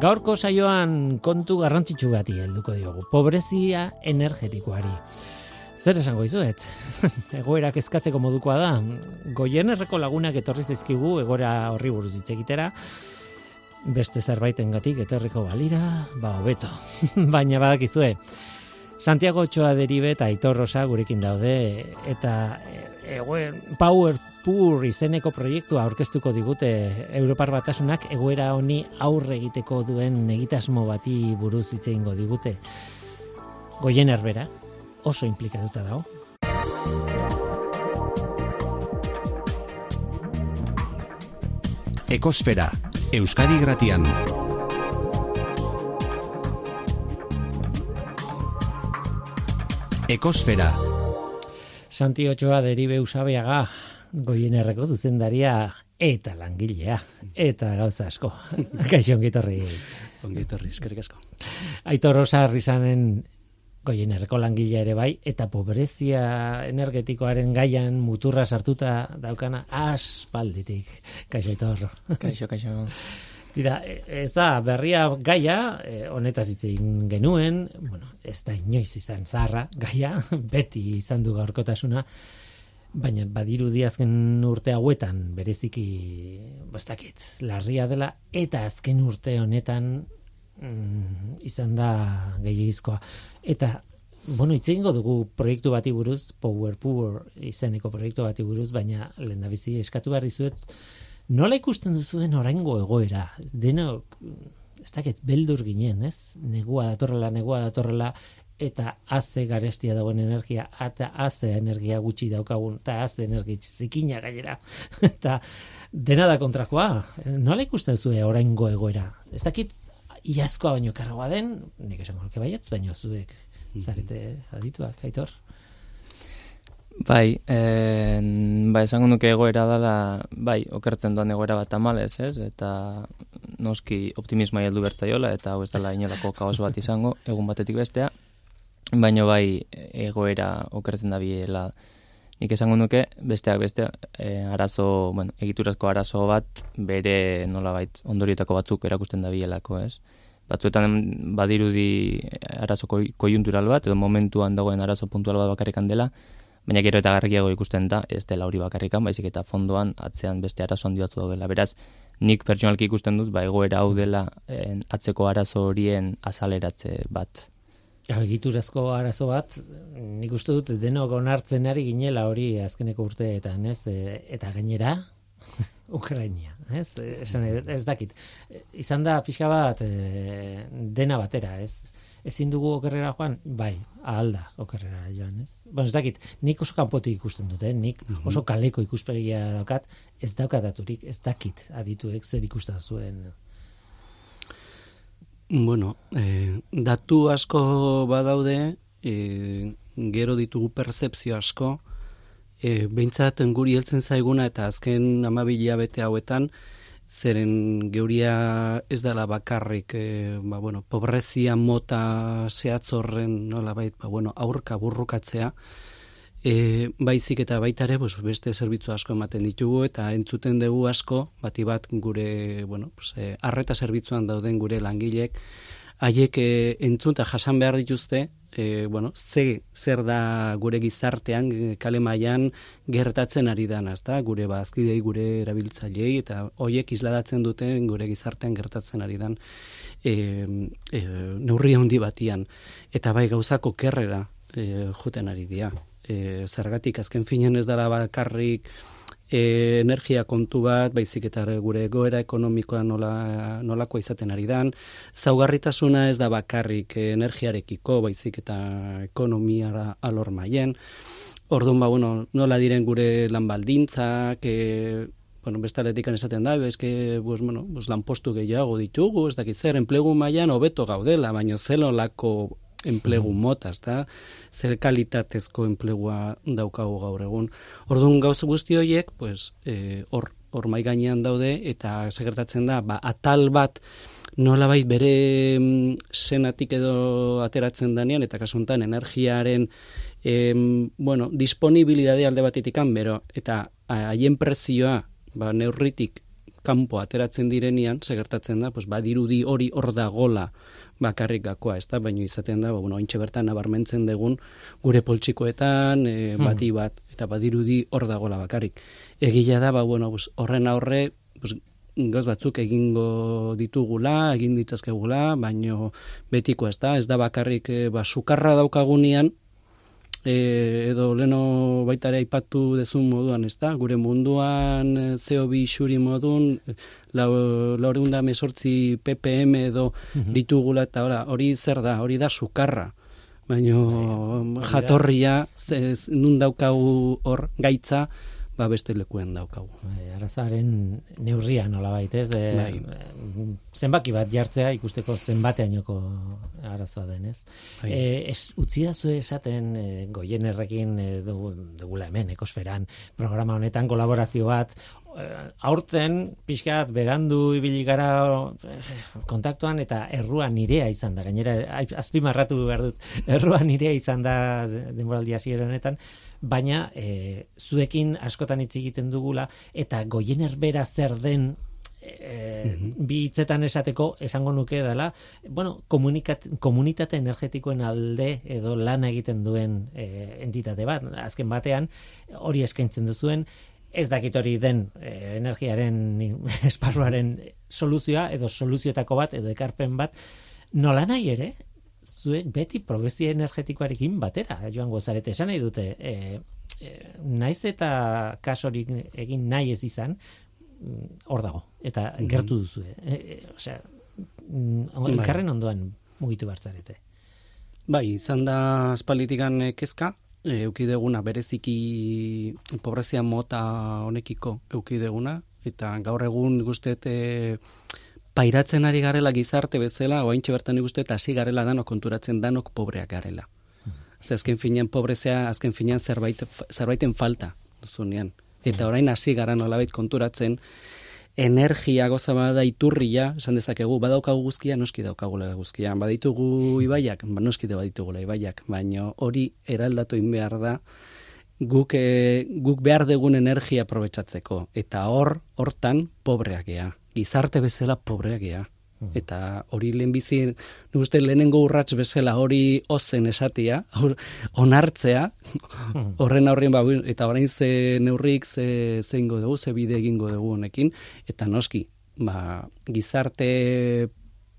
Gaurko saioan kontu garrantzitsu bati helduko diogu. Pobrezia energetikoari. Zer esango izuet? Egoerak eskatzeko modukoa da. Goien erreko lagunak etorri zaizkigu egora horri buruz hitz egitera. Beste zerbaitengatik etorriko balira, ba hobeto. Baina badakizue. Santiago Ochoa deribe eta Aitor Rosa gurekin daude eta egoen Power Pur izeneko proiektua aurkeztuko digute Europar Batasunak egoera honi aurre egiteko duen egitasmo bati buruz hitz eingo digute. Goien erbera oso implikatuta dago. Ekosfera, Euskadi Gratian. Ekosfera. Santi Ochoa deribe usabeaga goien erreko zuzendaria eta langilea eta gauza asko. Kaixo ongitorri. Ongitorri, eskerrik asko. Aitor Rosa Rizanen goien erreko langilea ere bai eta pobrezia energetikoaren gaian muturra sartuta daukana aspalditik. Kaixo Aitor. Kaixo, kaixo. Dira, ez da berria gaia, eh, honetaz hitz egin genuen, bueno, ez da inoiz izan zarra gaia, beti izan du gaurkotasuna, baina badiru azken urte hauetan bereziki bastakit larria dela eta azken urte honetan mm, izan da gehiagizkoa eta bueno itzengo dugu proiektu bati buruz Power Power izeneko proiektu bati buruz baina lehendabizi eskatu behar dizuet nola ikusten duzuen oraingo egoera deno ez dakit beldur ginen, ez? Negua datorrela, negua datorrela, eta haze garestia dagoen energia, eta haze energia gutxi daukagun, eta haze energia zikina gainera. eta dena da kontrakoa, nola ikusten zuen oraingo egoera? Ez dakit, iazkoa baino karragoa den, nik esan gorke baietz, baino zuek mhm. zarete adituak, aitor? Bai, en, bai, esango nuke egoera dela, bai, okertzen doan egoera bat amalez, ez? Eta noski optimismoa heldu bertzaiola, eta hau ez dela inolako kaos bat izango, egun batetik bestea, baino bai egoera okertzen da biela nik esango nuke besteak beste e, arazo, bueno, egiturazko arazo bat bere nolabait ondorietako batzuk erakusten da bielako, ez? Batzuetan badirudi arazo kojuntural bat edo momentuan dagoen arazo puntual bat bakarrikan dela, baina gero eta garrikiago ikusten da, ez dela hori bakarrikan, baizik eta fondoan atzean beste arazo handi batzu daudela. Beraz, nik pertsonalki ikusten dut, ba egoera hau dela atzeko arazo horien azaleratze bat. Egiturazko arazo bat, nik uste dut denok onartzen ari ginela hori azkeneko urteetan, ez? E, eta gainera, Ukrainia, ez? Esan, ez dakit. Izan da pixka bat e, dena batera, ez? Ezin dugu okerrera joan, bai, ahalda okerrera joan, ez? Bon, ez dakit, nik oso kanpotik ikusten dut, eh? nik mhm. oso kaleko ikuspegia daukat, ez daukataturik, ez dakit adituek zer ikusten zuen Bueno, e, datu asko badaude, e, gero ditugu percepzio asko, e, behintzat guri heltzen zaiguna eta azken amabilia bete hauetan, zeren geuria ez dela bakarrik, e, ba, bueno, pobrezia mota zehatzorren, nola bait, ba, bueno, aurka burrukatzea, E, baizik eta baita ere, pues, beste zerbitzu asko ematen ditugu eta entzuten dugu asko, bati bat gure, bueno, pues, e, arreta zerbitzuan dauden gure langilek, haiek e, entzun eta jasan behar dituzte, e, bueno, ze, zer da gure gizartean, e, kale maian gertatzen ari dan, azta? gure bazkidei, gure erabiltzailei, eta hoiek izladatzen duten gure gizartean gertatzen ari dan e, e, neurri handi batian. Eta bai gauzako kerrera e, juten ari dira e, zergatik azken finen ez dara bakarrik e, energia kontu bat, baizik eta gure goera ekonomikoa nola, nolako izaten ari dan, zaugarritasuna ez da bakarrik energiarekiko, baizik eta ekonomiara alor maien, Orduan ba, bueno, nola diren gure lanbaldintzak, e, bueno, bestaletik esaten da, eske, pues, bueno, pues, lanpostu gehiago ditugu, ez dakit zer, enplegu mailan hobeto gaudela, baino zelolako enplegu mota, ezta? Zer kalitatezko enplegua daukagu gaur egun. Orduan gauza guzti horiek, pues, eh, hor hor mai gainean daude eta segertatzen da, ba, atal bat nolabait bere mm, senatik edo ateratzen danean eta kasuntan energiaren em, bueno, disponibilidade alde batetik bero, eta haien prezioa ba, neurritik kanpo ateratzen direnian, segertatzen da, pues, badirudi hori hor da gola bakarrik gakoa, ez da, baino izaten da, ba, bueno, ointxe bertan nabarmentzen dugun gure poltsikoetan, e, bati bat, eta badirudi hor da gola bakarrik. Egila da, ba, bueno, pues, horren aurre, pues, gauz batzuk egingo ditugula, egin ditzazkegula, baino betiko ez da, ez da bakarrik e, ba, sukarra daukagunean, e, edo leno baitare aipatu dezun moduan, ez da? Gure munduan e, CO2 xuri modun, laurunda mesortzi ppm edo mhm. ditugula, eta hori zer da, hori da sukarra. Baina bai, jatorria, nun daukagu hor gaitza, ba beste lekuen daukagu. Bai, arazaren neurria nola baita, ez? De, bai. Zenbaki bat jartzea ikusteko zenbateainoko arazoa den, ez? Bai. E, ez utzi esaten e, goienerrekin e, dugula hemen, ekosferan, programa honetan kolaborazio bat, e, aurten pixkat berandu ibili gara e, kontaktuan eta erruan nirea izan da gainera azpimarratu behar dut erruan nirea izan da denboraldia hasiera honetan baina e, zuekin askotan hitz egiten dugula eta goiener bera zer den e, bi hitzetan esateko esango nuke dela bueno, komunitate energetikoen alde edo lan egiten duen e, entitate bat, azken batean hori eskaintzen duzuen ez dakit hori den e, energiaren esparruaren soluzioa edo soluzioetako bat edo ekarpen bat. Nola nahi ere zuen beti progresia energetikoarekin batera joango zarete esan nahi dute e, e, naiz eta kasorik egin nahi ez izan mm, hor dago eta mm gertu duzu e, e, osea mm, bai. elkarren ondoan mugitu bartzarete bai izan da aspalitikan kezka eukideguna bereziki pobrezia mota honekiko eukideguna eta gaur egun guztet e, pairatzen ari garela gizarte bezala, oaintxe bertan ikuste eta hasi garela danok konturatzen danok pobreak garela. Hmm. Ze azken finean pobrezea, azken finean zerbait, zerbaiten falta duzunean. Eta orain hasi gara nolabait konturatzen, energia goza bada iturria, esan dezakegu, badaukagu guzkia, noski daukagula guzkia. Baditugu ibaiak, ba, noski da baditugula ibaiak, baina hori eraldatu in behar da, guk, e, guk behar dugun energia aprobetsatzeko. Eta hor, hortan, pobreak gea gizarte bezala pobreagia. Hmm. Eta hori lehen bizi, uste lehenengo urrats bezala hori ozen esatia, onartzea, hmm. horren aurrien ba, eta orain ze neurrik ze, ze ingo dugu, ze bide egingo dugu honekin, eta noski, ba, gizarte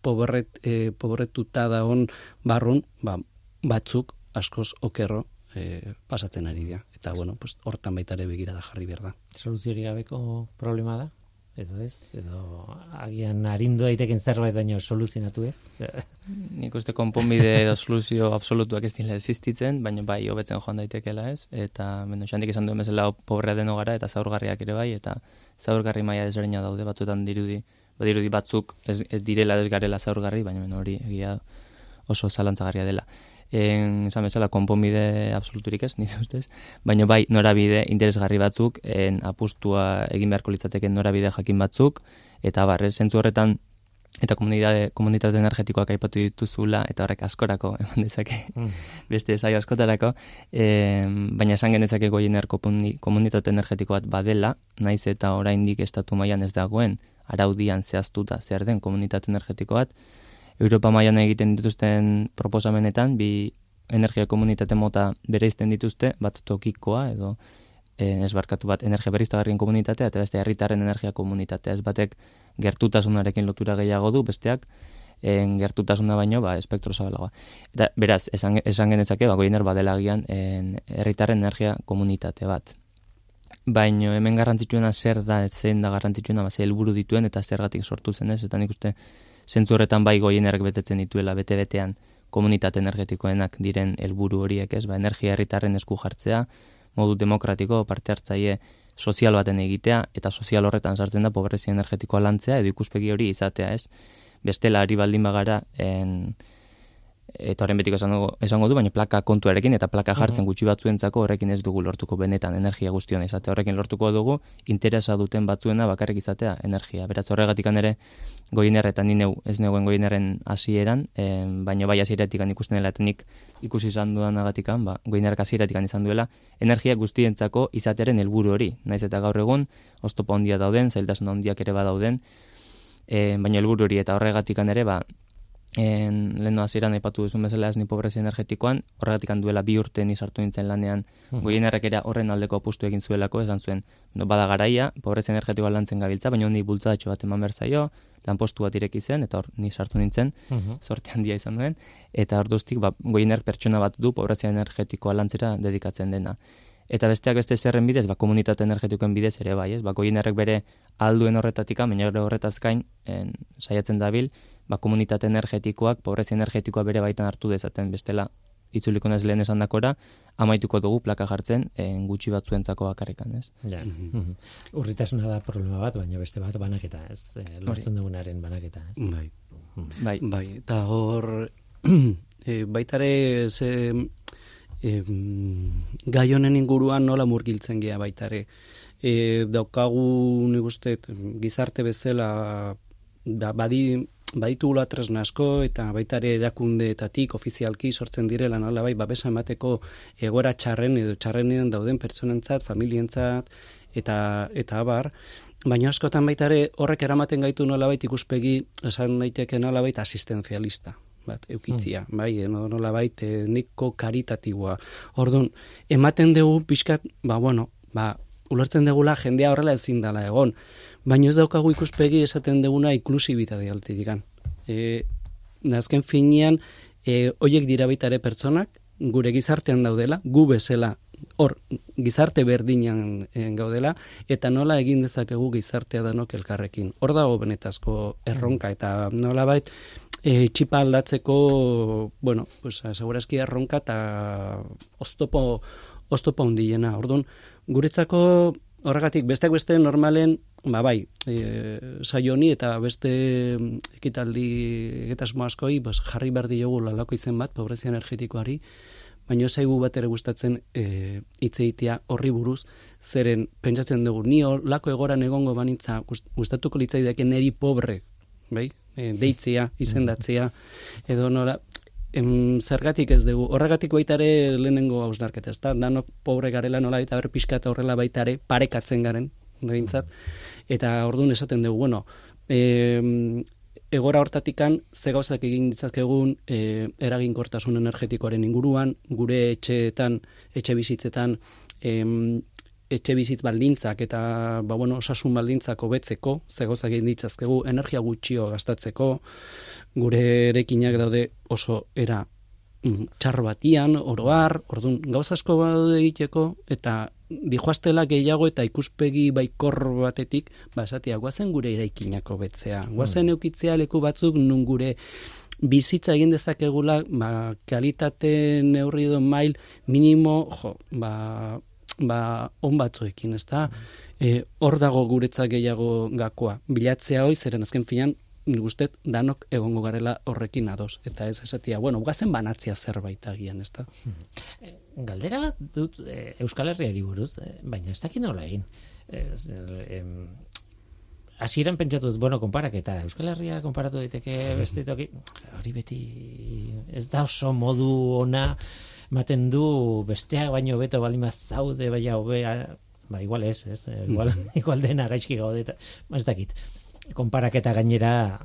pobret, e, pobretuta da hon barrun, ba, batzuk askoz okerro e, pasatzen ari dira. Eta, bueno, pues, hortan baitare begira da jarri behar da. Soluziori gabeko problema da? Edo ez, edo agian arindu daiteken zerbait baino soluzionatu ez. Nik uste konponbide edo soluzio absolutuak ez dira existitzen, baina bai hobetzen joan daitekela ez, eta beno, xandik esan duen bezala pobrea deno gara, eta zaurgarriak ere bai, eta zaurgarri maia desberdina daude batzuetan dirudi, badirudi batzuk ez, ez direla ez garela zaurgarri, baina hori egia oso zalantzagarria dela en esan bezala konponbide absoluturik ez, nire ustez, baina bai norabide interesgarri batzuk, en apustua egin beharko litzateke norabide jakin batzuk, eta barre, zentzu horretan, eta komunitate, komunitate energetikoak aipatu dituzula, eta horrek askorako, eman dezake, mm. beste esaio askotarako, e, baina esan genezake goiener komunitate energetiko bat badela, naiz eta oraindik estatu mailan ez dagoen, araudian zehaztuta zer den komunitate energetiko bat, Europa mailan egiten dituzten proposamenetan bi energia komunitate mota bereizten dituzte, bat tokikoa edo e, ez barkatu bat energia beriztagarrien komunitatea eta beste herritarren energia komunitatea. Ez batek gertutasunarekin lotura gehiago du, besteak en gertutasuna baino ba espektro zabalagoa. Eta beraz, esan, esan genezake ba goiener badela gian herritarren energia komunitate bat. Baino hemen garrantzitsuena zer da, zein da garrantzitsuena, ba helburu dituen eta zergatik sortu zen ez, eta ikuste zentzu horretan bai goienerak betetzen dituela bete-betean komunitate energetikoenak diren helburu horiek, ez? Ba, energia herritarren esku jartzea, modu demokratiko parte hartzaile sozial baten egitea eta sozial horretan sartzen da pobrezia energetikoa lantzea edo ikuspegi hori izatea, ez? Bestela ari baldin bagara en eta horren betiko esango, esango du, baina plaka kontuarekin eta plaka jartzen gutxi batzuentzako horrekin ez dugu lortuko benetan energia guztion izate horrekin lortuko dugu interesa duten batzuena bakarrik izatea energia. Beraz horregatik ere goiner eta ni neu, ez neuen goinerren hasieran, e, baina bai hasieratik ikusten dela eta nik ikusi izan duan ba, goinerrak hasieratik izan duela, energia guztientzako izatearen helburu hori. Naiz eta gaur egun, oztopa handia dauden, zailtasun handiak ere badauden, e, baina helburu hori eta horregatik ere, ba, en lehen hasieran aipatu duzun bezala ez ni pobrezia energetikoan, horregatik duela bi urte ni sartu nintzen lanean, mm -hmm. horren aldeko apustu egin zuelako, esan zuen, no, bada garaia, pobrezia energetikoa lantzen gabiltza, baina ni bultzadatxo bat eman berzaio, lanpostu bat ireki zen, eta hor ni sartu nintzen, mm -hmm. sorte handia izan duen, eta hor duztik, ba, goiener pertsona bat du pobrezia energetikoa lantzera dedikatzen dena. Eta besteak beste zerren bidez, ba, komunitate energetikoen bidez ere bai, ez? Ba, goienerrek bere alduen horretatik, baina horretaz gain, en, saiatzen dabil, ba, komunitate energetikoak, pobrezia energetikoa bere baitan hartu dezaten bestela itzuliko naz lehen esan dakora, amaituko dugu plaka jartzen en gutxi batzuentzako bakarrikan, ez? Ja. Mm Urritasuna da problema bat, baina beste bat banaketa, ez? E, lortzen dugunaren banaketa, ez? Bai. Bai. Bai. Eta hor, e, baitare ze e, gai honen inguruan nola murgiltzen gea baitare. E, daukagu, nik uste, gizarte bezala, ba, badi baditugula tresna asko eta baita ere erakundeetatik ofizialki sortzen direla nola bai babesa emateko egora txarren edo txarrenean dauden pertsonentzat, familientzat eta eta abar. Baina askotan baita ere horrek eramaten gaitu nolabait ikuspegi esan daiteke nolabait asistenzialista bat eukitzia mm. bai nolabait eh, niko karitatiboa. Ordun ematen dugu pixkat ba bueno ba ulertzen degula jendea horrela ezin dela egon baina ez daukagu ikuspegi esaten deguna inklusibitate altetik. E, azken finean, e, oiek dira baita pertsonak, gure gizartean daudela, gu bezala, hor, gizarte berdinan e, gaudela, eta nola egin dezakegu gizartea danok elkarrekin. Hor dago benetazko erronka, eta nola bait, e, txipa aldatzeko, bueno, pues, segurazki erronka eta oztopo, oztopo hundiena. Orduan, guretzako horregatik, besteak beste normalen, ba bai, e, saio honi eta beste ekitaldi egitasmo askoi, bas, jarri behar diogu lalako izen bat, pobrezia energetikoari, baina zaigu bat ere gustatzen e, itzeitia horri buruz, zeren pentsatzen dugu, ni lako egoran egongo banitza gustatuko litzaideak neri pobre, bai? E, deitzea, izendatzea, edo nora, em, zergatik ez dugu, horregatik baita ere lehenengo hausnarketa, ez da, danok pobre garela nola eta ber pixka eta horrela baita ere parekatzen garen, behintzat, eta orduan esaten dugu, bueno, e, egora hortatikan ze gauzak egin ditzazkegun e, eraginkortasun energetikoaren inguruan, gure etxeetan, etxe bizitzetan, em, etxe bizitz baldintzak eta ba, bueno, osasun baldintzak hobetzeko, ze gauzak egin ditzazkegu, energia gutxio gastatzeko, gure erekinak daude oso era mm, txar batian, oroar, orduan gauz asko badaude egiteko, eta dijoaztela gehiago eta ikuspegi baikor batetik, ba, esatia, guazen gure eraikinako betzea. Guazen hmm. eukitzea leku batzuk nun gure bizitza egin dezakegula, ba, kalitate neurri edo mail minimo, jo, ba, ba, on batzuekin, ez da? Hmm. E, hor dago guretzak gehiago gakoa. Bilatzea hoi, zeren azken finan, gustet danok egongo garela horrekin ados eta ez esatia bueno gazen banatzia zerbait agian ezta eh, galdera bat dut e, Euskal Herriari buruz e, baina ez dakit nola egin hasieran pentsatu dut bueno konparaketa Euskal Herria konparatu daiteke beste toki hori beti ez da oso modu ona ematen du besteak baino beto balima zaude baina hobea ba igual ez, ez? Igual, igual dena gaizki gaude, ez dakit konparaketa gainera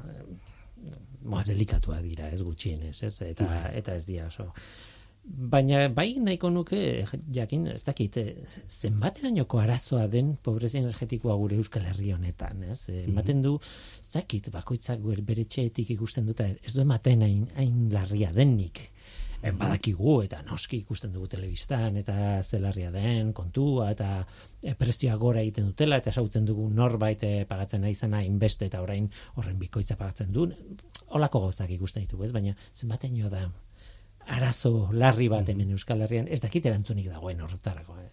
mo delikatua dira, ez gutxienez, ez? Eta bai. eta ez dira oso. Baina bai nahiko nuke jakin ez dakit zenbaterainoko arazoa den pobrezia energetikoa gure Euskal Herri honetan, ez? Mhm. Ematen du ez dakit bakoitzak bere etxeetik ikusten dute ez du ematen hain hain larria denik badakigu eta noski ikusten dugu telebistan eta zelarria den kontua eta e, prezioa gora egiten dutela eta sautzen dugu norbait e, pagatzen nahi zena inbeste eta orain horren bikoitza pagatzen du. Holako gozak ikusten ditugu ez? Baina zenbateño da arazo larri bat hemen Euskal Herrian. Ez dakit erantzunik dagoen horretarako eh?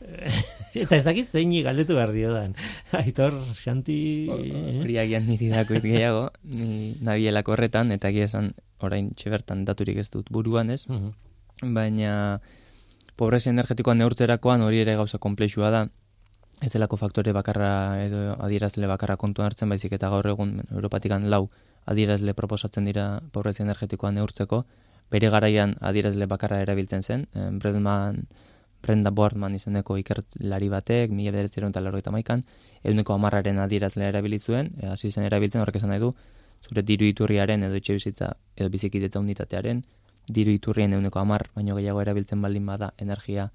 Eta ez dakit zein galdetu behar diodan. Aitor, Xanti... Hori agian niri dako gehiago, ni nabielako horretan, eta egia esan orain txebertan daturik ez dut buruan ez, Mhm. baina pobrezia energetikoa neurtzerakoan hori ere gauza komplexua da, ez delako faktore bakarra edo adierazle bakarra kontuan hartzen, baizik eta gaur egun Europatikan lau adierazle proposatzen dira pobrezia energetikoa neurtzeko, bere garaian adierazle bakarra erabiltzen zen, eh, Bredman, Brenda Boardman izeneko ikerlari batek, mila bederatzeron eta laurogeita maikan, euneko amarraren adierazlea erabili zuen, eh, hasi zen erabiltzen horrek esan nahi du, zure diru iturriaren edo etxe bizitza edo bizikidetza unitatearen, diru iturrien euneko amar, baino gehiago erabiltzen baldin bada energia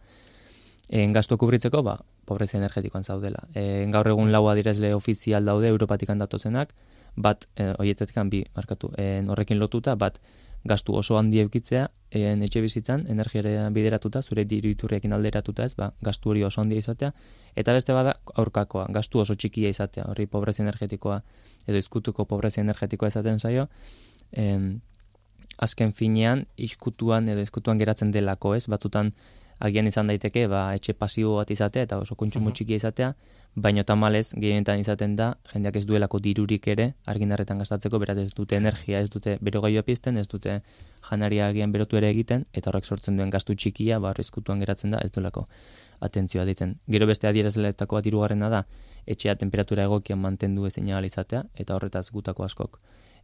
en gastu kubritzeko, ba, pobrezia energetikoan zaudela. En gaur egun lau adierazle ofizial daude Europatik datozenak, bat, e, oietetik bi, markatu, en horrekin lotuta, bat, gastu oso handi eukitzea, en etxe bizitzan, energiara bideratuta, zure diru iturriekin alderatuta ez, ba, gastu hori oso handia izatea, eta beste bada aurkakoa, gastu oso txikia izatea, hori pobrezia energetikoa, edo izkutuko pobrezia energetikoa izaten zaio, em, azken finean, iskutuan edo izkutuan geratzen delako ez, batzutan agian izan daiteke, ba, etxe pasibo bat izatea eta oso kontsumo txikia izatea, baino tamalez gehienetan izaten da, jendeak ez duelako dirurik ere argindarretan gastatzeko, beraz ez dute energia, ez dute berogailua pizten, ez dute janaria agian berotu ere egiten, eta horrek sortzen duen gastu txikia, ba, izkutuan geratzen da, ez duelako atentzioa ditzen. Gero beste adierazleetako bat hirugarrena da, etxea temperatura egokian mantendu ezin izatea, eta horretaz gutako askok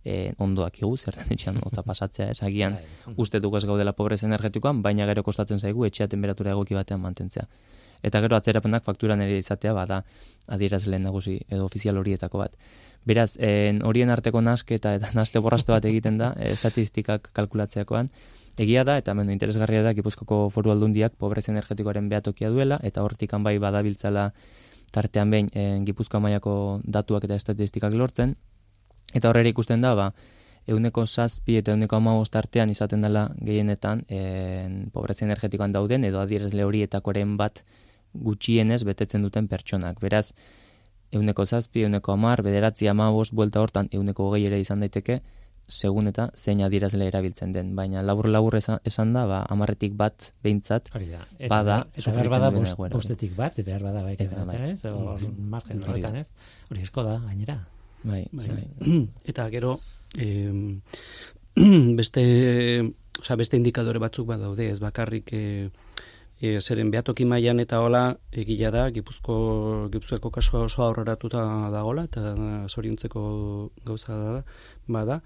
e, ondoak igu, zer den etxean hotza pasatzea, ez agian Bai. uste dugu ez gaudela pobrez energetikoan, baina gero kostatzen zaigu etxea temperatura egoki batean mantentzea. Eta gero atzerapenak fakturan ere izatea bada adierazle nagusi edo ofizial horietako bat. Beraz, en, horien arteko nasketa eta naste borraste bat egiten da, e, estatistikak kalkulatzeakoan, Egia da, eta menu interesgarria da, Gipuzkoko foru aldundiak pobrezia energetikoaren behatokia duela, eta hortikan bai badabiltzala tartean behin en, Gipuzkoa mailako datuak eta estatistikak lortzen, eta horrela ikusten da, ba, euneko zazpi eta euneko amabost artean izaten dela gehienetan en, pobrezia energetikoan dauden, edo adierazle horietakoren bat gutxienez betetzen duten pertsonak. Beraz, euneko zazpi, euneko amar, bederatzi amabost, buelta hortan, euneko hogei ere izan daiteke, segun eta zein adierazle erabiltzen den. Baina labur-labur esan, esan da, ba, amarretik bat behintzat, Bada, eta behar bada bostetik bat, behar bada bai, Eta bai. ez? Hor margen horretan, ez? Hori esko da, gainera. Bai, Bai. bai. Eta gero, em, beste, osea, beste indikadore batzuk badaude, ez bakarrik e, e, zeren behatoki mailan eta hola egila da, Gipuzko, Gipuzkoako kasua oso aurreratuta dagola, eta zoriontzeko gauza da, bada.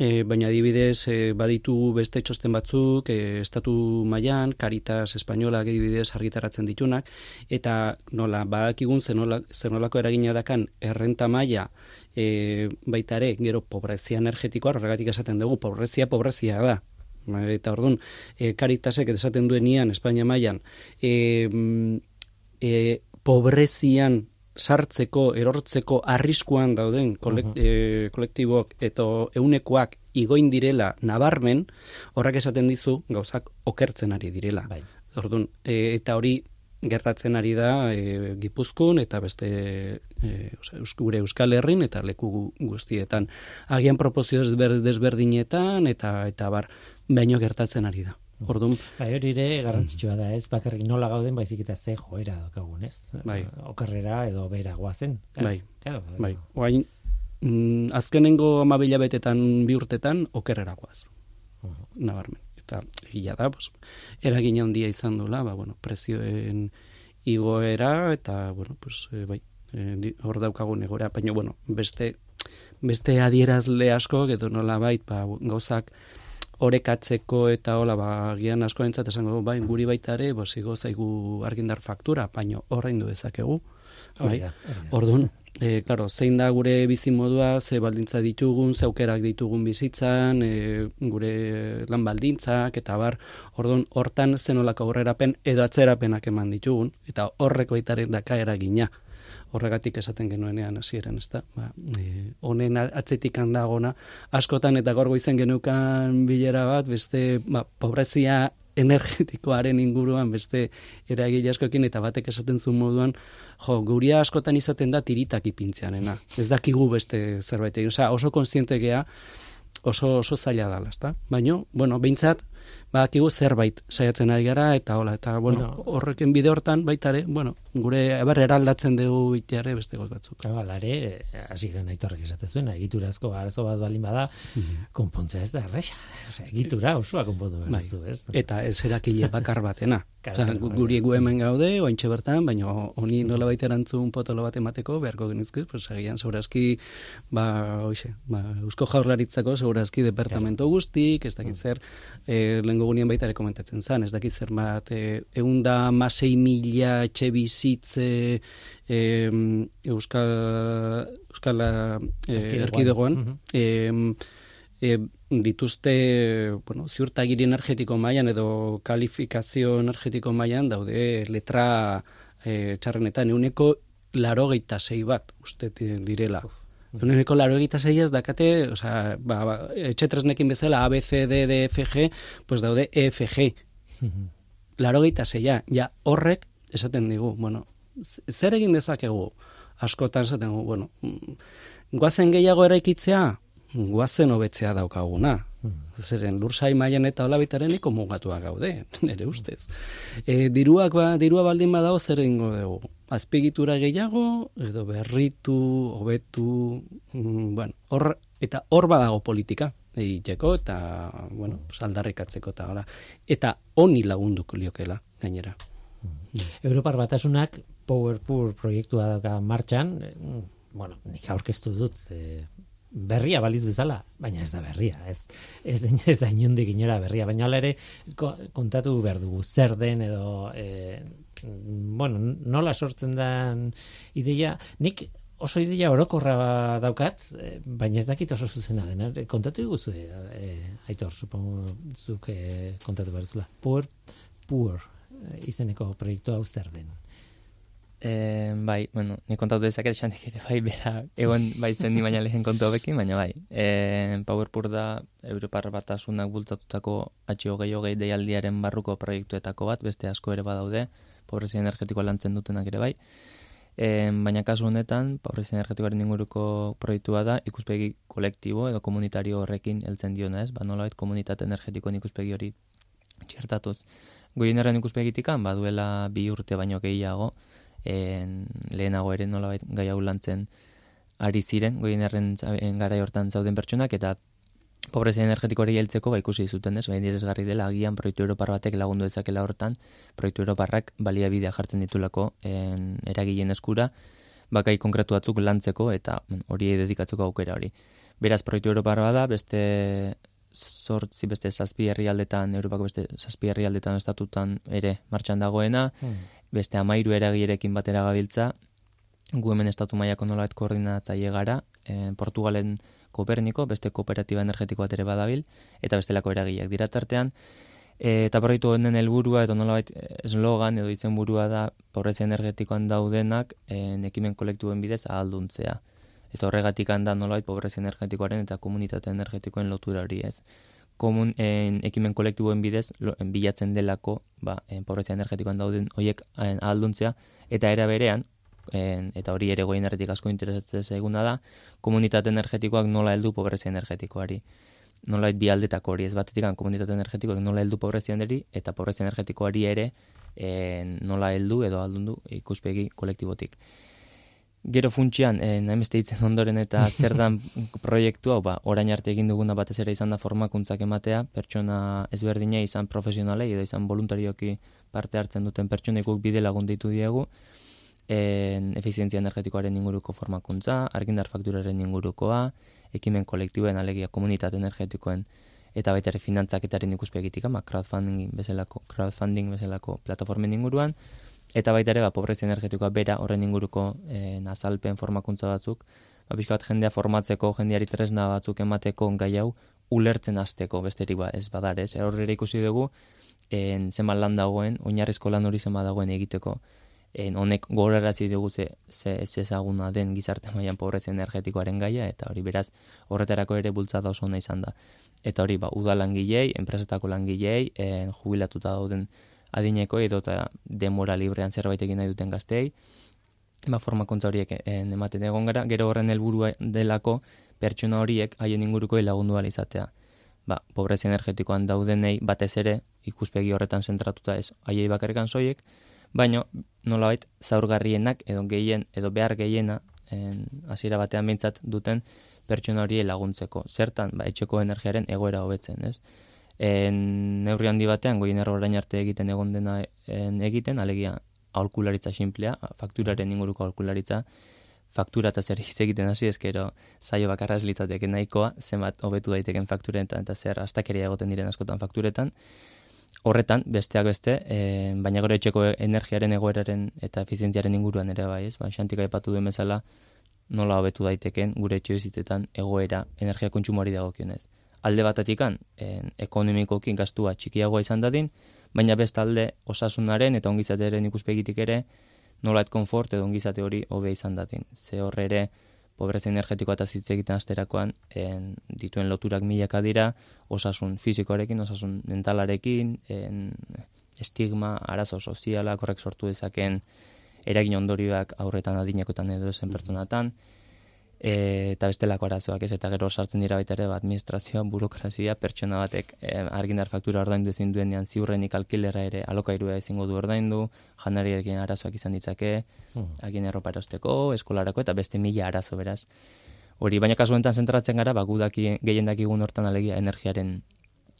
E, baina adibidez e, baditu beste txosten batzuk e, estatu mailan Caritas Espainolak adibidez argitaratzen ditunak eta nola badakigun zenola, zenolako eragina dakan errenta maila e, baita ere gero pobrezia energetikoa horregatik esaten dugu pobrezia pobrezia da Ba, eta orduan e, Caritasek esaten duenian Espainia mailan e, mm, e, pobrezian sartzeko, erortzeko arriskuan dauden kolek, e, kolektiboak eta eunekoak igoin direla nabarmen, horrak esaten dizu gauzak okertzen ari direla. Bai. Orduan, e, eta hori gertatzen ari da e, Gipuzkoan eta beste e, gure Euskal Herrin eta leku gu- guztietan. Agian propozio desber- desberdinetan eta eta bar baino gertatzen ari da. Orduan, Bai, hori ere garrantzitsua da, ez? Bakarrik nola gauden, baizik eta ze joera daukagun, ez? Bai. Okerrera edo bera goazen. Bai. Claro, bai, oain, mm, azkenengo amabila betetan bi urtetan okerrerakoaz. Nabarmen. Eta egia da, pues, eragina handia izan dola, ba, bueno, prezioen igoera, eta, bueno, pues, e, bai, e, hor daukagun egora, baina, bueno, beste, beste adierazle asko, edo nola bait, ba, gauzak orekatzeko eta hola, ba, gian asko entzat esango, bai, guri baita ere, bos, igo zaigu argindar faktura, baina horrein du dezakegu. Bai. Orduan, e, claro, zein da gure bizimodua, ze baldintza ditugun, ze aukerak ditugun bizitzan, e, gure lan baldintzak, eta bar, orduan, hortan zenolako aurrerapen edo atzerapenak eman ditugun, eta horreko baitaren daka eragina. Horregatik esaten genuenean hasieran, ezta? Ba, e, honen atzetik handagona, askotan eta gaur goizen genukan bilera bat, beste ba, pobrezia energetikoaren inguruan beste eragile askokin eta batek esaten zuen moduan, jo, guria askotan izaten da tiritak ipintzeanena. Ez dakigu beste zerbait egin. Osea, oso kontziente gea, oso oso zaila dela, ezta? Baino, bueno, behintzat badakigu zerbait saiatzen ari gara eta hola eta bueno, Bueno. horreken bide hortan baita ere, bueno, gure eber eraldatzen dugu iteare beste gauz batzuk. Claro, lare, hasi garen aitorrek esate zuen, egiturazko arazo bat balin bada, konpontzea ez da erresa. Egitura osoa konpondu behar Bai. ez? Eta ez erakile bakar batena. Claro. guri gu hemen gaude, ointxe bertan, baina honi nola baita erantzun potolo bat emateko, beharko genizkiz, pues, agian segurazki, ba, hoxe, ba, Eusko Jaurlaritzako segurazki departamento guztik, ez Mm. dakit zer, e, lehengo gunean baita ere komentatzen zen, ez dakit zer bat, e, eunda masei mila etxe bizitze e, Euskal, Euskal e, Erkidegoan. em, e, dituzte bueno, ziurtagiri energetiko mailan edo kalifikazio energetiko mailan daude letra e, txarrenetan euneko larogeita sei bat uste di- direla. Euneko larogeita sei ez dakate, osea, ba, ba, etxetresnekin bezala A, B, C, D, D, F, G, pues daude E, F, G. Larogeita zeia, ja horrek esaten digu, bueno, zer egin dezakegu? Askotan esaten dugu, bueno, mm, guazen gehiago eraikitzea, guazen hobetzea daukaguna. Zeren lursai mailan eta hola bitaren niko mugatua gaude, nire ustez. E, diruak ba, dirua baldin badago zer egingo dugu. Azpigitura gehiago, edo berritu, hobetu, mm, bueno, hor, eta hor badago politika egiteko eta, bueno, pues aldarrikatzeko eta hola. Eta honi lagunduko liokela, gainera. Europar batasunak Powerpool proiektua dauka martxan, eh, bueno, nik aurkeztu dut, e, berria balitz bezala, baina ez da berria, ez, ez, da, ez da inondik inora berria, baina hala ere ko- kontatu behar dugu, zer den edo, e, bueno, nola sortzen den ideia, nik oso ideia orokorra daukat, eh, baina ez dakit oso zuzena dena. Eh, Kontatu guzu, e, aitor, supongo, zuk e, kontatu behar zula. Poor, poor, izeneko proiektu hau zer den. E, bai, bueno, ni kontatu dezaket esandik ere, bai, bera, egon bai zen ni baina lehen kontu hauekin, baina bai. E, Powerpool da Europar batasunak bultzatutako H hogei deialdiaren barruko proiektuetako bat, beste asko ere badaude, pobrezia energetikoa lantzen dutenak ere bai. E, baina kasu honetan, pobrezia energetikoaren inguruko proiektua da, ikuspegi kolektibo edo komunitario horrekin heltzen diona ez, ba nolabait komunitate energetikoen ikuspegi hori txertatuz. Goienerren ikuspegitikan, baduela bi urte baino gehiago, en, lehenago ere nolabait gai hau lantzen ari ziren, goienerren garai hortan zauden pertsonak, eta pobrezia energetikoari heltzeko ba ikusi zuten, ez? Baina diresgarri dela agian proiektu europar batek lagundu dezakela hortan, proiektu europarrak baliabidea jartzen ditulako en, eragileen eskura, bakai konkretu batzuk lantzeko eta hori dedikatzeko aukera hori. Beraz, proiektu europar bada, beste sortzi beste zazpi herrialdetan, Europako beste zazpi herrialdetan estatutan ere martxan dagoena, beste amairu eragilerekin batera gabiltza, gu hemen estatu mailako nolabait koordinatzaile gara, e, Portugalen Koperniko, beste kooperatiba energetiko bat ere badabil, eta bestelako eragileak dira tartean, e, eta proiektu honen helburua edo nolabait eslogan edo izenburua da pobrezia energetikoan daudenak en, ekimen kolektuen bidez ahalduntzea. Eta horregatik handa nolabait pobrezia energetikoaren eta komunitate energetikoen lotura hori ez. Komun, en, ekimen kolektiboen bidez lo, en, bilatzen delako ba, en, pobrezia energetikoan dauden hoiek en, ahalduntzea, eta era berean, en, eta hori ere goien erretik asko interesatzen zaiguna da, komunitate energetikoak nola heldu pobrezia energetikoari. Nolait bi aldetako hori ez batetik komunitate energetikoak nola heldu pobrezia energi eta pobrezia energetikoari ere en, nola heldu edo aldundu ikuspegi kolektibotik. Gero funtsian, eh, nahi ditzen ondoren eta zer dan proiektu hau, ba, orain arte egin duguna batez ere izan da formakuntzak ematea, pertsona ezberdina izan profesionalei edo izan voluntarioki parte hartzen duten pertsonekuk bide lagun ditu diegu, en, efizientzia energetikoaren inguruko formakuntza, argindar fakturaren ingurukoa, ekimen kolektiboen alegia komunitate energetikoen eta baita ere finantzaketaren ikuspegitik, ama crowdfunding bezalako, crowdfunding bezalako plataformen inguruan, eta baita ere ba, pobrezia energetikoa bera horren inguruko eh, azalpen formakuntza batzuk, ba, bat jendea formatzeko, jendeari tresna batzuk emateko gai hau ulertzen hasteko besterik ba, ez badarez. Horrela ikusi dugu, en, zenbat lan dagoen, oinarrizko lan hori zenbat dagoen egiteko, en, honek gogorarazi dugu ze, ze ez ezaguna den gizarte mailan pobrezia energetikoaren gaia, eta hori beraz horretarako ere bultzada oso ona izan da. Eta hori, ba, uda langilei, enpresetako langilei, en, jubilatuta dauden adineko edo eta demora librean zerbait egin nahi duten gazteei, ba, formakuntza horiek en, ematen egon gara, gero horren helburua delako pertsona horiek haien inguruko lagundu izatea. ba, pobrezia energetikoan daudenei batez ere ikuspegi horretan zentratuta ez haiei bakarrikan soiek, baino nolabait zaurgarrienak edo gehien edo behar gehiena hasiera batean mintzat duten pertsona hori laguntzeko. Zertan, ba, etxeko energiaren egoera hobetzen, ez? En, neurri handi batean, goien orain arte egiten egon dena en, egiten, alegia aholkularitza simplea, fakturaren inguruko aholkularitza, faktura eta zer egiten hasi eskero saio bakarra litzateke nahikoa, zenbat hobetu daiteken fakturetan eta zer astakeria egoten diren askotan fakturetan. Horretan, besteak beste, e, baina gero etxeko energiaren egoeraren eta efizientziaren inguruan ere bai, ez? Ba, xantika epatu duen bezala, nola hobetu daiteken gure etxe bizitzetan egoera energia kontsumoari dagokionez. Alde batetikan, en, ekonomikokin gastua txikiagoa izan dadin, baina bestalde osasunaren eta ongizateren ikuspegitik ere, nola et konfort edo ongizate hori hobe izan dadin. Ze horre ere, pobreza energetikoa eta zitze egiten asterakoan, en, dituen loturak milaka dira, osasun fizikoarekin, osasun mentalarekin, en, estigma, arazo soziala, korrek sortu dezaken, eragin ondorioak aurretan adinekotan edo zen pertsonatan, e, eta bestelako arazoak ez, eta gero sartzen dira baita ere, ba, administrazioa, burokrazia, pertsona batek e, argindar faktura ordaindu ezin duenean ziurrenik alkilera ere alokairua ezingo du ordaindu, janariarekin arazoak izan ditzake, hmm. agin erropa erosteko, eskolarako, eta beste mila arazo beraz. Hori, baina kasu zentratzen gara, ba, gudaki, gehien dakigun hortan alegia energiaren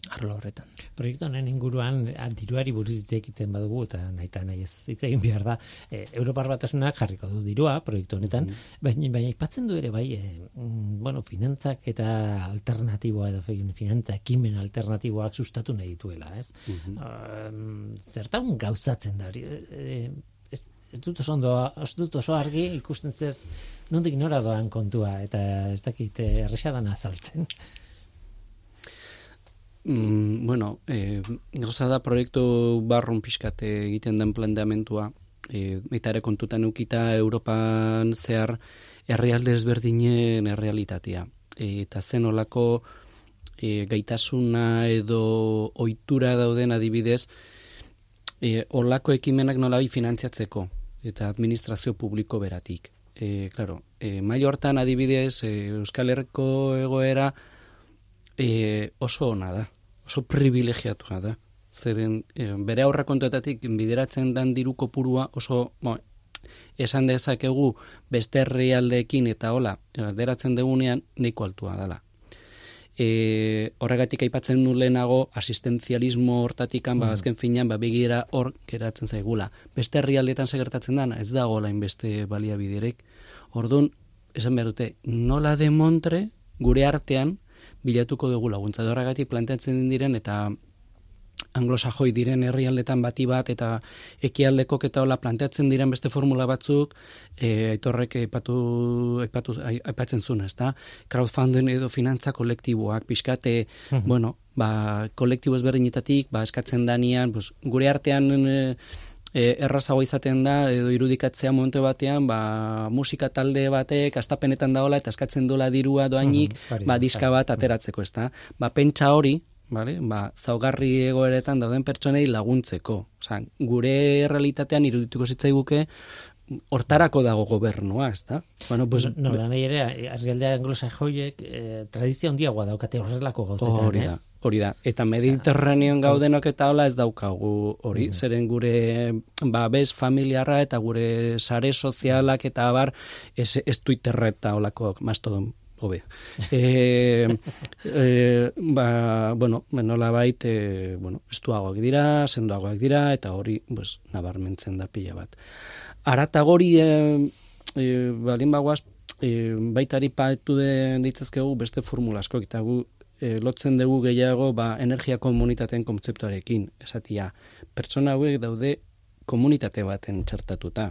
arlo horretan. Proiektu honen inguruan diruari buruz hitz egiten badugu eta naita nahi ez hitz egin behar da e, Europar batasunak jarriko du dirua proiektu honetan, mm. baina baina ipatzen du ere bai e, bueno, finantzak eta alternatiboa edo finantza ekimen alternatiboak sustatu nahi dituela, ez? Mm -hmm. zertan gauzatzen da hori? E, ez, ez dut oso ondo, ez dut oso argi ikusten zer nondik nora doan kontua eta ez dakit erresadan azaltzen. Mm, bueno, e, gauza da proiektu barrun pixkate egiten den planteamentua, e, eta ere kontutan ukita Europan zehar herrialde ezberdinen errealitatea. E, eta zen olako e, gaitasuna edo ohitura dauden adibidez, e, olako ekimenak nolabai finantziatzeko eta administrazio publiko beratik. E, claro, e, maio hortan adibidez e, Euskal Herriko egoera e, oso ona da, oso privilegiatua da. Zeren e, bere aurra kontuetatik bideratzen dan diru kopurua oso bo, esan dezakegu beste herrialdeekin eta hola, bideratzen degunean neiko altua dela. E, horregatik aipatzen du lehenago asistentzialismo hortatikan, ba, mm. azken finean, ba, begira hor geratzen zaigula. Beste herrialdeetan segertatzen dana, ez dago lain beste baliabiderek. Orduan, esan behar dute, nola demontre gure artean, bilatuko dugu laguntza. Horregatik planteatzen diren eta anglosajoi diren herrialdetan bati bat eta ekialdeko eta hola planteatzen diren beste formula batzuk e, aitorrek aipatu, aipatu, aipatzen zuen, ezta? Crowdfunding edo finantza kolektiboak, pixkate, mhm. bueno, ba, kolektibo ezberdinetatik, ba, eskatzen danian, pues, gure artean e, e, errazago izaten da edo irudikatzea momentu batean ba, musika talde batek astapenetan daola eta eskatzen dola dirua doainik mm ba, diska bat ateratzeko ez da ba, pentsa hori Vale? Ba, zaugarri egoeretan dauden pertsonei laguntzeko. Osa, gure realitatean irudituko zitzaiguke hortarako dago gobernua, ez da? Bueno, pues, no, no, ere, arrialdea anglosa joiek, eh, tradizio handiagoa daukate horrelako gauzetan, da, hori da. Eta mediterranean gaudenok eta hola ez daukagu hori, mm. zeren gure ba, bez familiarra eta gure sare sozialak eta abar ez, ez Twitterra eta holako mastodon hobe. e, e, ba, bueno, menola bait, e, bueno, estuagoak dira, sendoagoak dira, eta hori, pues, nabarmentzen da pila bat aratagori e, e, balin bagoaz e, baitari paetu den ditzazkegu beste formula asko eta gu e, lotzen dugu gehiago ba, energia komunitateen kontzeptuarekin esatia, pertsona hauek daude komunitate baten txertatuta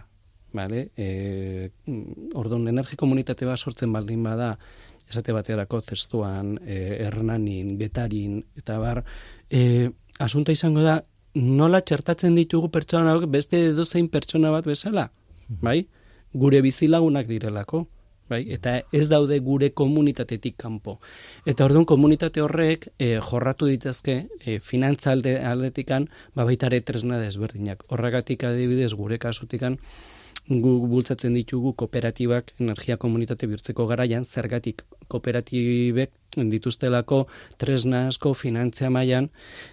Vale? E, ordon, energi komunitate bat sortzen baldin bada, esate baterako zestuan, e, ernanin, betarin, eta bar, e, asunta izango da, nola txertatzen ditugu pertsona beste edozein pertsona bat bezala, mhm. bai? Gure bizilagunak direlako, bai? Eta ez daude gure komunitatetik kanpo. Eta orduan komunitate horrek e, jorratu ditzazke e, finantza alde, aldetikan, ba baitare tresna desberdinak. Horregatik adibidez gure kasutikan, gu bultzatzen ditugu kooperatibak energia komunitate bihurtzeko garaian, zergatik kooperatibek dituztelako tresna asko finantzia mailan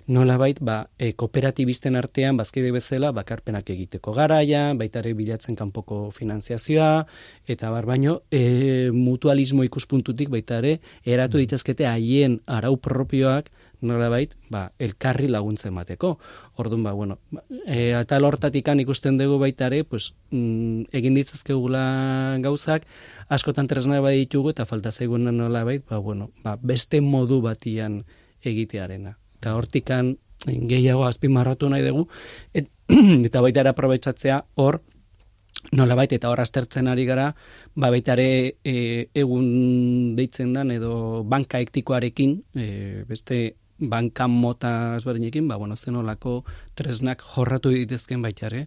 nolabait ba e, kooperatibisten artean bazkide bezala bakarpenak egiteko garaia, baita ere bilatzen kanpoko finanziazioa eta bar baino e, mutualismo ikuspuntutik baita ere eratu ditezkete haien arau propioak nolabait, ba, elkarri laguntzen emateko. Orduan, ba, bueno, e, eta lortatikan ikusten dugu baita ere, pues, mm, egin ditzazkegula gauzak, askotan tresna bai ditugu eta falta zaigun nolabait, ba, bueno, ba, beste modu batian egitearena. Eta hortikan gehiago azpimarratu nahi dugu, et, eta baita ere aprobetsatzea hor, nolabait eta hor aztertzen ari gara, ba baita ere e, egun deitzen dan edo banka ektikoarekin, e, beste bankan mota ezberdinekin, ba, bueno, zenolako tresnak jorratu ditezken baita ere,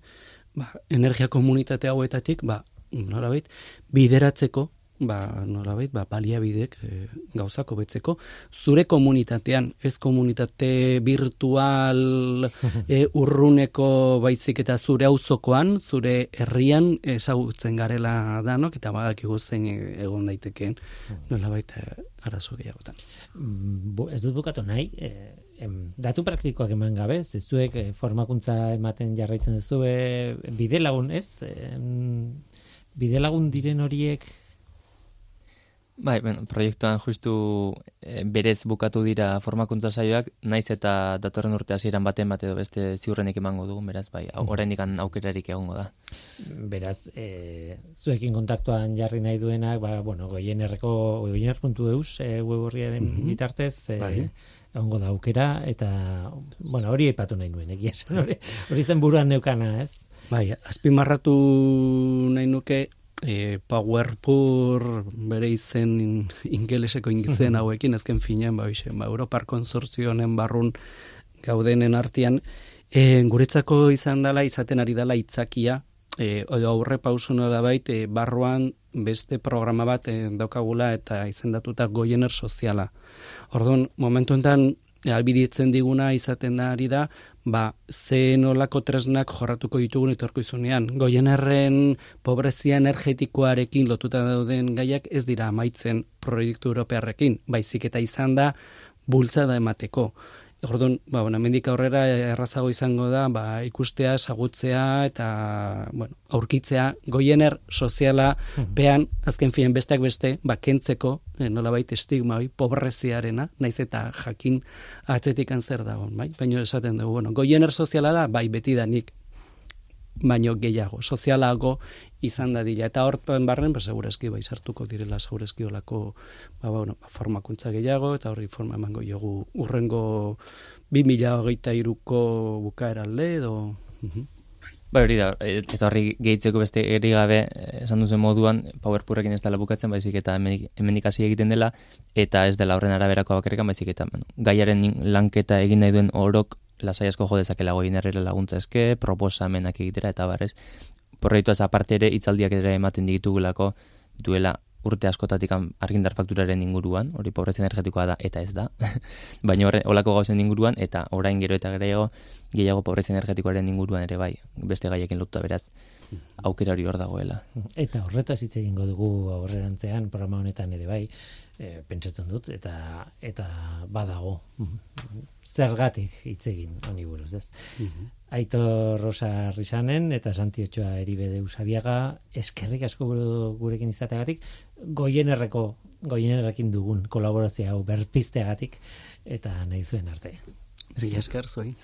ba, energia komunitate hauetatik, ba, norabait, bideratzeko ba, nolabait, ba, baliabidek e, gauzako betzeko, zure komunitatean, ez komunitate virtual e, urruneko baizik eta zure auzokoan, zure herrian ezagutzen garela danok, eta badakigu zein egon daitekeen, nolabait, e, arazo gehiagotan. Mm, ez dut bukatu nahi, e, em, datu praktikoak eman gabe, zezuek e, formakuntza ematen jarraitzen duzu, e, bide lagun, ez? E, bide lagun diren horiek Bai, bueno, proiektuan justu e, berez bukatu dira formakuntza saioak, naiz eta datorren urte hasieran baten bat edo beste ziurrenik emango dugu, beraz, bai, mm. oraindik aukerarik egongo da. Beraz, e, zuekin kontaktuan jarri nahi duenak, ba, bueno, goienerreko, goiener.eus e, web horriaren mm -hmm. bitartez, e, bai. egongo da aukera, eta, bueno, hori epatu nahi nuen, egia hori, hori zen buruan neukana, ez? Bai, azpimarratu nahi nuke, e, Powerpur bere izen ingeleseko ingizen hauekin azken finean ba hoxe ba Europar konsortzio honen barrun gaudenen artean e, guretzako izan dela izaten ari dela itzakia e, aurre pausu da bait e, barruan beste programa bat e, daukagula eta izendatuta goiener soziala. Orduan, momentu enten albiditzen diguna izaten da ari da, ba, ze nolako tresnak jorratuko ditugun etorko izunean. Goienerren pobrezia energetikoarekin lotuta dauden gaiak ez dira amaitzen proiektu europearrekin, baizik eta izan da bultzada emateko. Orduan, ba, bueno, mendik aurrera errazago izango da, ba, ikustea, sagutzea eta, bueno, aurkitzea, goiener soziala, pean, azken fien besteak beste, ba, kentzeko, eh, nola baita estigma, bai, pobreziarena, naiz eta jakin atzetik zer dago, bai? Baina esaten dugu, bueno, goiener soziala da, bai, beti da baino gehiago, sozialago izan da dila. Eta horpen barren, ba, segurazki, bai, sartuko direla segurazki olako, ba, ba, bueno, formakuntza gehiago, eta horri forma emango jogu urrengo 2000 hogeita iruko bukaeralde, edo... Ba, hori da, e, eta horri gehitzeko beste eri gabe, e, esan duzen moduan, powerpurrekin ez dela bukatzen, baizik eta hemenik hasi egiten dela, eta ez dela horren araberako bakarrikan, baizik eta gaiaren lanketa egin nahi duen orok lasai asko jo dezakela goi laguntza eske, proposamenak egitera eta barrez. Proiektu ez aparte ere hitzaldiak ere ematen ditugulako duela urte askotatik argindar fakturaren inguruan, hori pobrezia energetikoa da eta ez da. Baina horre holako gauzen inguruan eta orain gero eta gehiago gehiago pobrezia energetikoaren inguruan ere bai, beste gaiekin lotuta beraz aukera hori hor dagoela. Eta horretaz hitz egingo dugu aurrerantzean programa honetan ere bai, e, pentsatzen dut eta eta badago zergatik hitz egin honi buruz, ez? Mm Aitor Rosa Risanen eta Santi Ochoa Eribede Usabiaga eskerrik asko gurekin izateagatik goienerreko goienerrekin dugun kolaborazio hau berpizteagatik eta nahi zuen arte. Esker zoin.